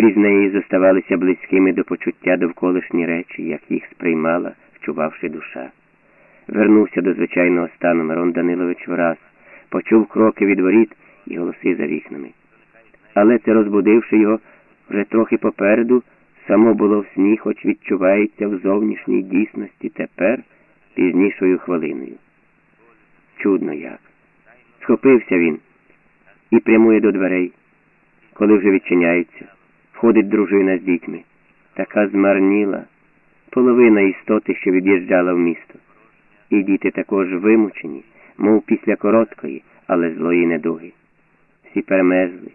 Крізь неї зоставалися близькими до почуття довколишні речі, як їх сприймала, вчувавши душа. Вернувся до звичайного стану Мирон Данилович враз, почув кроки від воріт і голоси за вікнами. Але це, розбудивши його вже трохи попереду, само було в сні, хоч відчувається в зовнішній дійсності тепер пізнішою хвилиною. Чудно як. Схопився він і прямує до дверей, коли вже відчиняються. Входить дружина з дітьми, така змарніла, половина істоти, що від'їжджала в місто. І діти також вимучені, мов після короткої, але злої недуги. Всі перемезли,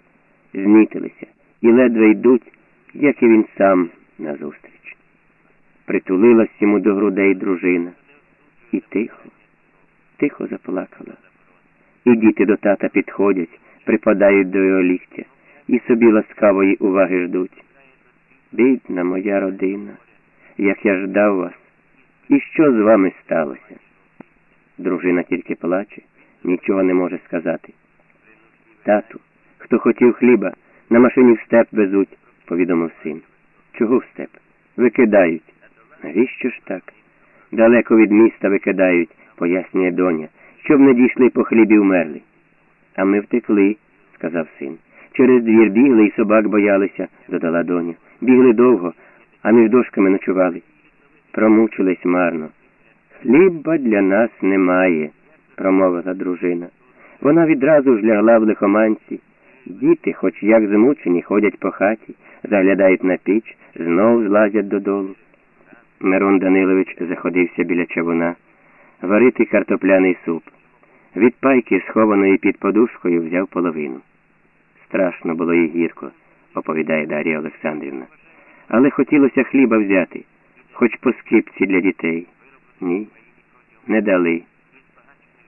знітилися і ледве йдуть, як і він сам назустріч. Притулилась йому до грудей дружина і тихо, тихо заплакала. І діти до тата підходять, припадають до його ліктя і собі ласкавої уваги ждуть. Бідна моя родина, як я ждав вас, і що з вами сталося? Дружина тільки плаче, нічого не може сказати. Тату, хто хотів хліба, на машині в степ везуть, повідомив син. Чого в степ? Викидають. Навіщо ж так? Далеко від міста викидають, пояснює доня, щоб не дійшли по хлібі вмерли. А ми втекли, сказав син. Через двір бігли і собак боялися, додала доня. Бігли довго, а між дошками ночували. Промучились марно. Хліба для нас немає, промовила дружина. Вона відразу ж лягла в лихоманці. Діти, хоч як змучені, ходять по хаті, заглядають на піч, знов злазять додолу. Мирон Данилович заходився біля чавуна варити картопляний суп. Від пайки, схованої під подушкою, взяв половину. Страшно було і гірко, оповідає Дар'я Олександрівна. Але хотілося хліба взяти, хоч по скипці для дітей. Ні, не дали.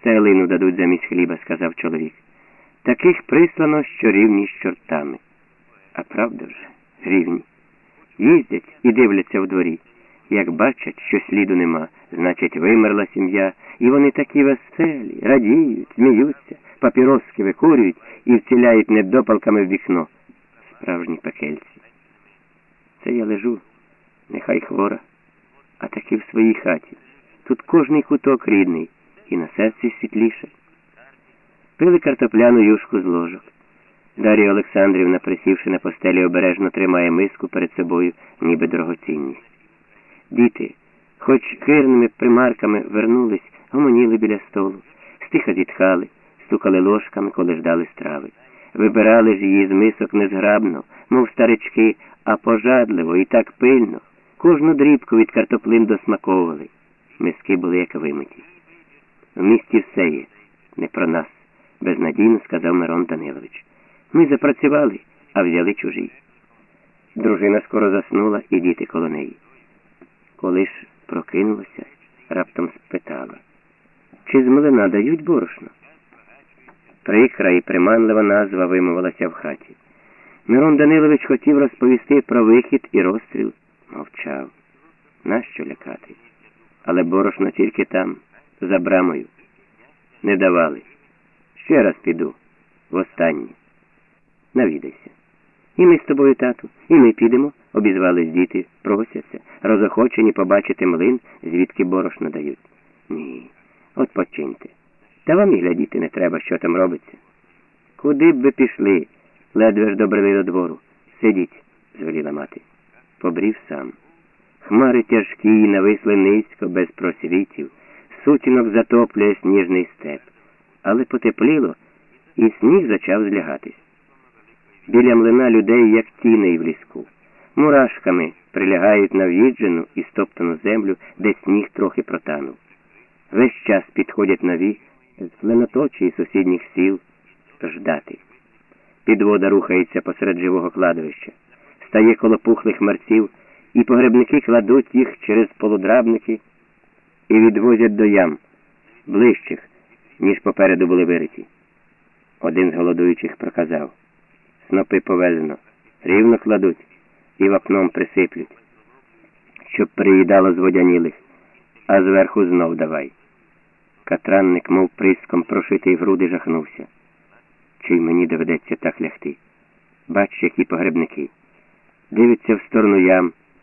Целину дадуть замість хліба, сказав чоловік. Таких прислано, що рівні з чортами. А правда вже, рівні. Їздять і дивляться в дворі. Як бачать, що сліду нема, значить, вимерла сім'я, і вони такі веселі, радіють, сміються, папіроски викурюють і вціляють недопалками в вікно. Справжні пекельці. Це я лежу, нехай хвора, а таки в своїй хаті. Тут кожний куток рідний і на серці світліше. Пили картопляну юшку з ложок. Дар'я Олександрівна, присівши на постелі, обережно тримає миску перед собою, ніби дорогоцінність. Діти, хоч кирними примарками вернулись, гомоніли біля столу, стиха зітхали, стукали ложками, коли ждали страви. Вибирали ж її з мисок незграбно, мов старички, а пожадливо і так пильно. Кожну дрібку від картоплин досмаковували. Миски були як вимиті. В місті все є, не про нас, безнадійно сказав Мирон Данилович. Ми запрацювали, а взяли чужі. Дружина скоро заснула і діти коло неї. Коли ж прокинулася, раптом спитала, чи з млина дають борошно? Прикра і приманлива назва вимовилася в хаті. Мирон Данилович хотів розповісти про вихід і розстріл. Мовчав. Нащо лякати? Але борошно тільки там, за брамою. Не давали. Ще раз піду, востаннє. Навідайся. І ми з тобою, тату, і ми підемо, обізвались діти, просяться, розохочені побачити млин, звідки борошно дають. Ні, от починьте. Та вам і глядіти не треба, що там робиться. Куди б ви пішли? Ледве ж добрили до двору. Сидіть, звеліла мати. Побрів сам. Хмари тяжкі, нависли низько, без просвітів, сутінок затоплює сніжний степ. Але потепліло, і сніг зачав злягатись. Біля млина людей, як тіней в ліску. Мурашками прилягають на в'їджену і стоптану землю, де сніг трохи протанув. Весь час підходять нові з пленоточі і сусідніх сіл ждати. Підвода рухається посеред живого кладовища, стає коло пухлих мерців, і погребники кладуть їх через полудрабники і відвозять до ям, ближчих, ніж попереду були вириті. Один з голодуючих проказав снопи повезено, рівно кладуть і вапном присиплють, щоб приїдало з водянілих, а зверху знов давай. Катранник, мов приском прошитий в груди, жахнувся. Чи й мені доведеться так лягти? Бач, які погребники. дивиться в сторону ям.